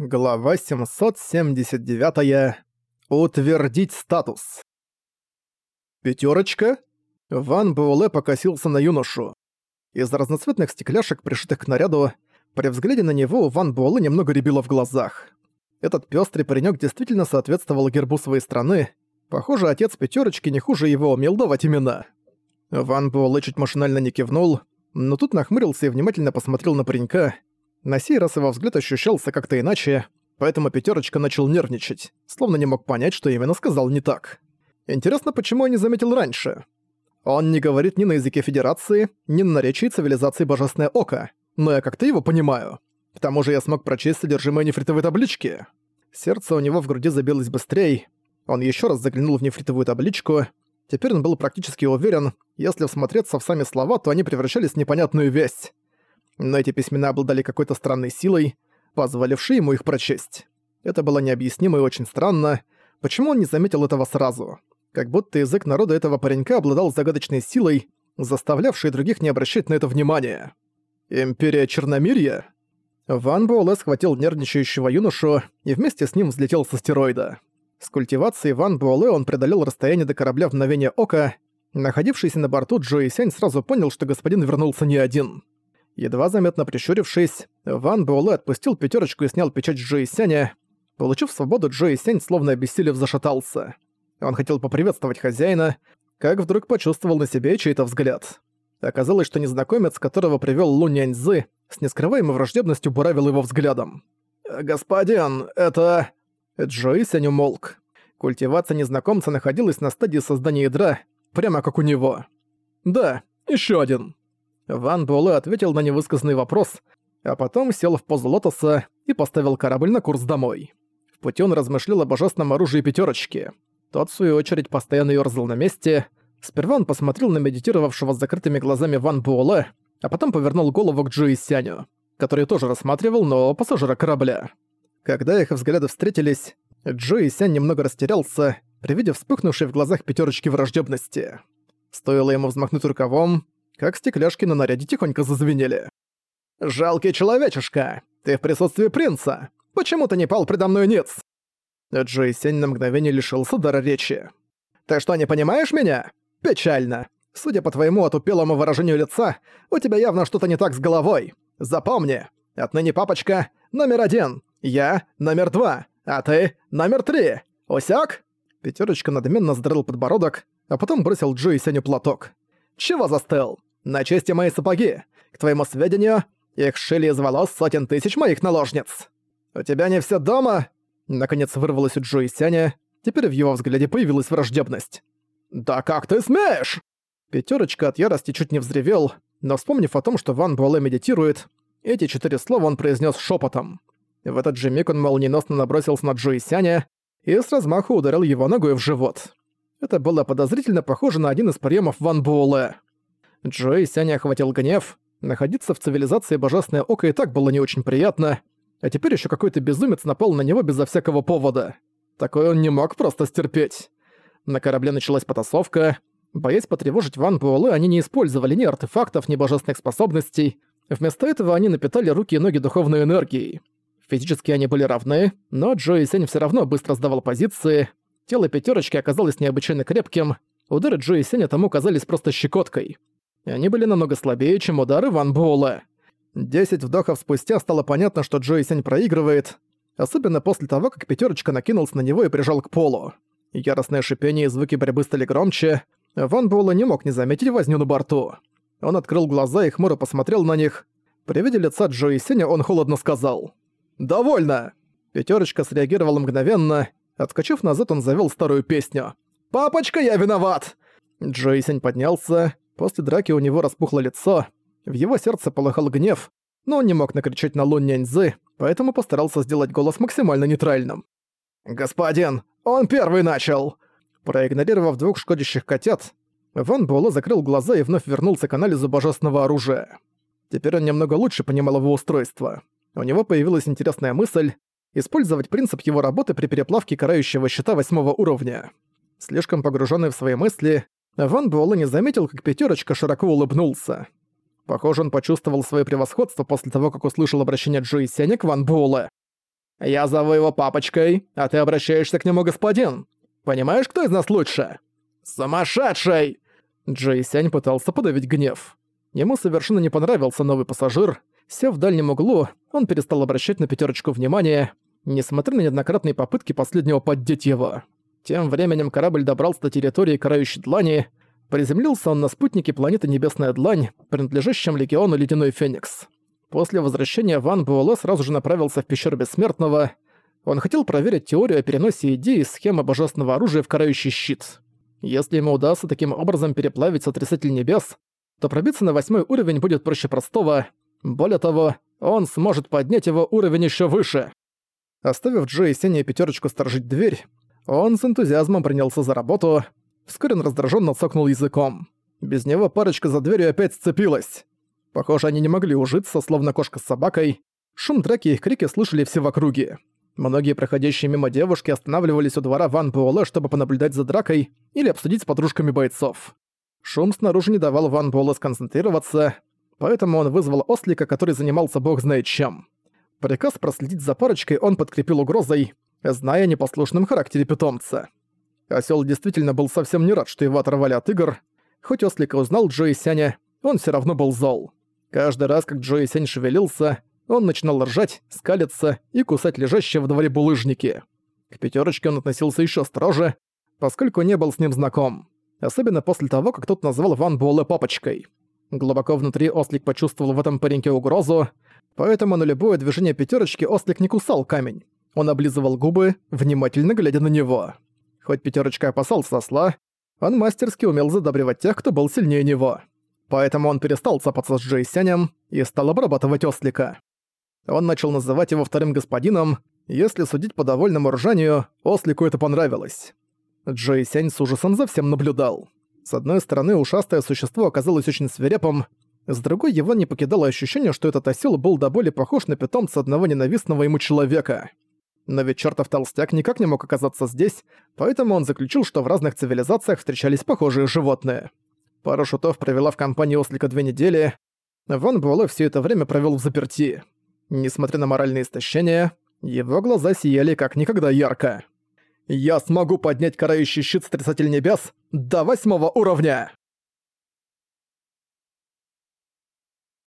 Глава 779. -я. Утвердить статус. Пятерочка? Ван Буэлэ покосился на юношу. Из разноцветных стекляшек, пришитых к наряду, при взгляде на него Ван Буэлэ немного рябило в глазах. Этот пёстрый паренёк действительно соответствовал гербу своей страны. Похоже, отец пятерочки не хуже его умел давать имена. Ван Буэлэ чуть машинально не кивнул, но тут нахмурился и внимательно посмотрел на паренька, на сей раз его взгляд ощущался как-то иначе, поэтому пятерочка начал нервничать, словно не мог понять, что именно сказал не так. Интересно, почему я не заметил раньше? Он не говорит ни на языке Федерации, ни на наречии цивилизации Божественное Око, но я как-то его понимаю. К тому же я смог прочесть содержимое нефритовой таблички. Сердце у него в груди забилось быстрее. Он еще раз заглянул в нефритовую табличку. Теперь он был практически уверен, если всмотреться в сами слова, то они превращались в непонятную весть но эти письмена обладали какой-то странной силой, позволившей ему их прочесть. Это было необъяснимо и очень странно. Почему он не заметил этого сразу? Как будто язык народа этого паренька обладал загадочной силой, заставлявшей других не обращать на это внимания. Империя Черномирья? Ван Буэлэ схватил нервничающего юношу и вместе с ним взлетел с астероида. С культивацией Ван Буэлэ он преодолел расстояние до корабля в мгновение ока. Находившийся на борту Джои Сянь сразу понял, что господин вернулся не один. Едва заметно прищурившись, Ван Буэлэ отпустил пятерочку и снял печать Джои Сяня. Получив свободу, Джои Сянь словно обессилев зашатался. Он хотел поприветствовать хозяина, как вдруг почувствовал на себе чей-то взгляд. Оказалось, что незнакомец, которого привёл Лу Няньзы, с нескрываемой враждебностью буравил его взглядом. «Господин, это...» Джои Сянь умолк. Культивация незнакомца находилась на стадии создания ядра, прямо как у него. «Да, ещё один». Ван Буэлэ ответил на невысказанный вопрос, а потом сел в позу лотоса и поставил корабль на курс домой. В пути он размышлял о божественном оружии пятерочки. Тот, в свою очередь, постоянно ёрзал на месте. Сперва он посмотрел на медитировавшего с закрытыми глазами Ван Буэлэ, а потом повернул голову к Джуи Сяню, который тоже рассматривал нового пассажира корабля. Когда их взгляды встретились, Джуи Сянь немного растерялся, при виде вспыхнувшей в глазах пятерочки враждебности. Стоило ему взмахнуть рукавом, как стекляшки на наряде тихонько зазвенели. «Жалкий человечишка! Ты в присутствии принца! Почему ты не пал предо мной ниц?» Джей Сень на мгновение лишился дара речи. «Ты что, не понимаешь меня? Печально. Судя по твоему отупелому выражению лица, у тебя явно что-то не так с головой. Запомни, отныне папочка номер один, я номер два, а ты номер три. Усяк?» Пятерочка надменно задрал подбородок, а потом бросил Джои Сеню платок. «Чего застыл? На честь мои сапоги. К твоему сведению, их шили из волос сотен тысяч моих наложниц. У тебя не все дома?» Наконец вырвалось у Джои Сяня. Теперь в его взгляде появилась враждебность. «Да как ты смеешь?» Пятерочка от ярости чуть не взревел, но вспомнив о том, что Ван Буэлэ медитирует, эти четыре слова он произнес шепотом. В этот же миг он молниеносно набросился на Джои Сяня и с размаху ударил его ногой в живот. Это было подозрительно похоже на один из приемов Ван Буэлэ. Джои Сяня охватил гнев. Находиться в цивилизации Божественное Око и так было не очень приятно, а теперь еще какой-то безумец напал на него безо всякого повода. Такое он не мог просто стерпеть. На корабле началась потасовка. Боясь потревожить Ван Буэлэ, они не использовали ни артефактов, ни божественных способностей. Вместо этого они напитали руки и ноги духовной энергией. Физически они были равны, но Джои Сень все равно быстро сдавал позиции. Тело пятерочки оказалось необычайно крепким. Удары Джои Сеня тому казались просто щекоткой и они были намного слабее, чем удары Ван Буэлла. Десять вдохов спустя стало понятно, что Джои Сень проигрывает, особенно после того, как пятерочка накинулся на него и прижал к полу. Яростное шипение и звуки борьбы стали громче. Ван Буэлла не мог не заметить возню на борту. Он открыл глаза и хмуро посмотрел на них. При виде лица Джои Сеня он холодно сказал. «Довольно!» Пятерочка среагировала мгновенно. Отскочив назад, он завел старую песню. «Папочка, я виноват!» Джои Сень поднялся, После драки у него распухло лицо, в его сердце полыхал гнев, но он не мог накричать на Лун Няньзы, поэтому постарался сделать голос максимально нейтральным. «Господин, он первый начал!» Проигнорировав двух шкодящих котят, Ван Буэлэ закрыл глаза и вновь вернулся к анализу божественного оружия. Теперь он немного лучше понимал его устройство. У него появилась интересная мысль использовать принцип его работы при переплавке карающего щита восьмого уровня. Слишком погруженный в свои мысли, Ван Буэлэ не заметил, как пятерочка широко улыбнулся. Похоже, он почувствовал свое превосходство после того, как услышал обращение Джои Сяня к Ван Буэлэ. «Я зову его папочкой, а ты обращаешься к нему господин. Понимаешь, кто из нас лучше?» «Сумасшедший!» Джей Сянь пытался подавить гнев. Ему совершенно не понравился новый пассажир. Сев в дальнем углу, он перестал обращать на пятерочку внимания, несмотря на неоднократные попытки последнего поддеть его. Тем временем корабль добрался до территории Карающей Длани. Приземлился он на спутнике планеты Небесная Длань, принадлежащем легиону Ледяной Феникс. После возвращения Ван Буэлэ сразу же направился в пещеру Бессмертного. Он хотел проверить теорию о переносе идеи из схемы божественного оружия в Карающий Щит. Если ему удастся таким образом переплавить Сотрясатель Небес, то пробиться на восьмой уровень будет проще простого. Более того, он сможет поднять его уровень еще выше. Оставив Джо и Сеня пятерочку сторожить дверь, он с энтузиазмом принялся за работу. Вскоре он раздраженно цокнул языком. Без него парочка за дверью опять сцепилась. Похоже, они не могли ужиться, словно кошка с собакой. Шум драки и их крики слышали все в округе. Многие проходящие мимо девушки останавливались у двора Ван Буэлэ, чтобы понаблюдать за дракой или обсудить с подружками бойцов. Шум снаружи не давал Ван Буэлэ сконцентрироваться, поэтому он вызвал ослика, который занимался бог знает чем. Приказ проследить за парочкой он подкрепил угрозой, зная о непослушном характере питомца. Осёл действительно был совсем не рад, что его оторвали от игр. Хоть ослика узнал Джо и Сяня, он всё равно был зол. Каждый раз, как Джо и Сянь шевелился, он начинал ржать, скалиться и кусать лежащие в дворе булыжники. К пятерочке он относился еще строже, поскольку не был с ним знаком. Особенно после того, как тот назвал Ван Буэлэ папочкой. Глубоко внутри Ослик почувствовал в этом пареньке угрозу, поэтому на любое движение пятерочки Ослик не кусал камень. Он облизывал губы, внимательно глядя на него. Хоть пятерочка опасался осла, он мастерски умел задобривать тех, кто был сильнее него. Поэтому он перестал цапаться с Джейсянем и стал обрабатывать Ослика. Он начал называть его вторым господином, если судить по довольному ржанию, Ослику это понравилось. Джейсянь с ужасом за всем наблюдал. С одной стороны, ушастое существо оказалось очень свирепым, с другой его не покидало ощущение, что этот осёл был до боли похож на питомца одного ненавистного ему человека. Но ведь чертов толстяк никак не мог оказаться здесь, поэтому он заключил, что в разных цивилизациях встречались похожие животные. Пара шутов провела в компании Ослика две недели. Ван Буэлэ все это время провел в заперти. Несмотря на моральное истощение, его глаза сияли как никогда ярко. «Я смогу поднять карающий щит Стрясатель Небес до восьмого уровня!»